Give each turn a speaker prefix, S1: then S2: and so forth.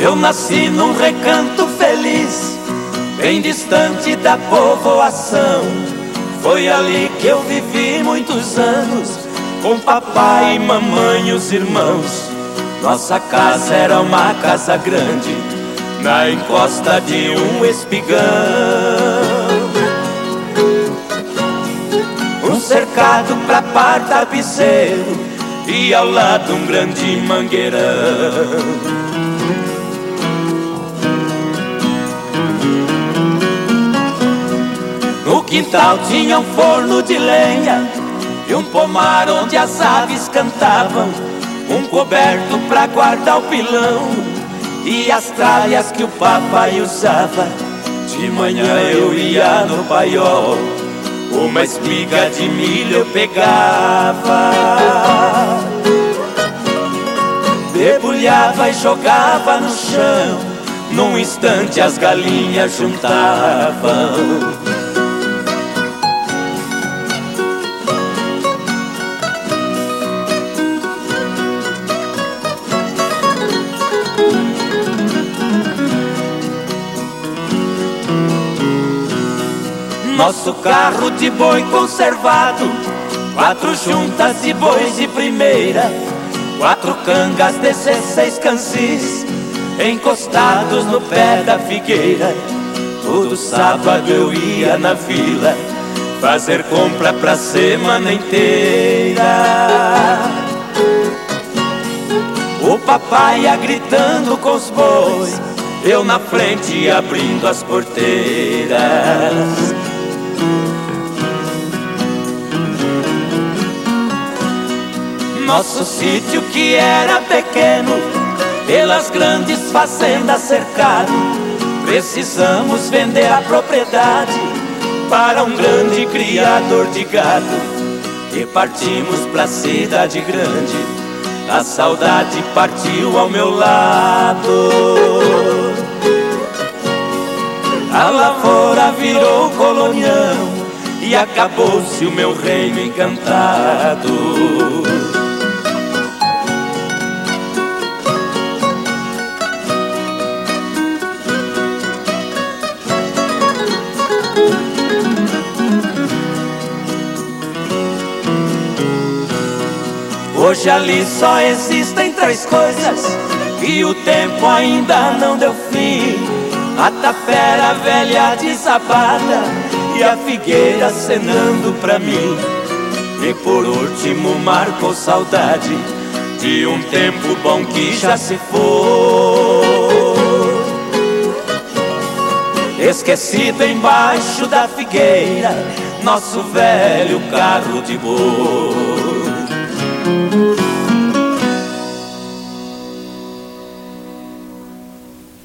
S1: Eu nasci num recanto feliz, bem distante da povoação. Foi ali que eu vivi muitos anos, com papai e mamãe e os irmãos. Nossa casa era uma casa grande, na encosta de um espigão. Um cercado pra par tapeceiro e ao lado um grande mangueirão. Quintal tinha um forno de lenha e um pomar onde as aves cantavam, um coberto pra guardar o pilão e as tralhas que o papai usava. De manhã eu ia no paiol, uma espiga de milho eu pegava, debulhava e jogava no chão. Num instante as galinhas juntavam. Nosso carro de boi conservado, quatro juntas de bois de primeira, quatro cangas, dezesseis cansis, encostados no pé da figueira. Todo sábado eu ia na vila, fazer compra pra semana inteira. O papai ia gritando com os bois, eu na frente abrindo as porteiras. Nosso sítio que era pequeno, pelas grandes fazendas cercado, precisamos vender a propriedade para um grande criador de gado. E partimos pra cidade grande, a saudade partiu ao meu lado. A lavoura virou colonião e acabou-se o meu reino encantado. Hoje ali só existem três coisas E o tempo ainda não deu fim. A tapera velha desabada E a figueira acenando pra mim. E por último marcou saudade De um tempo bom que já se foi. Esquecido embaixo da figueira Nosso velho carro de boi Thank you.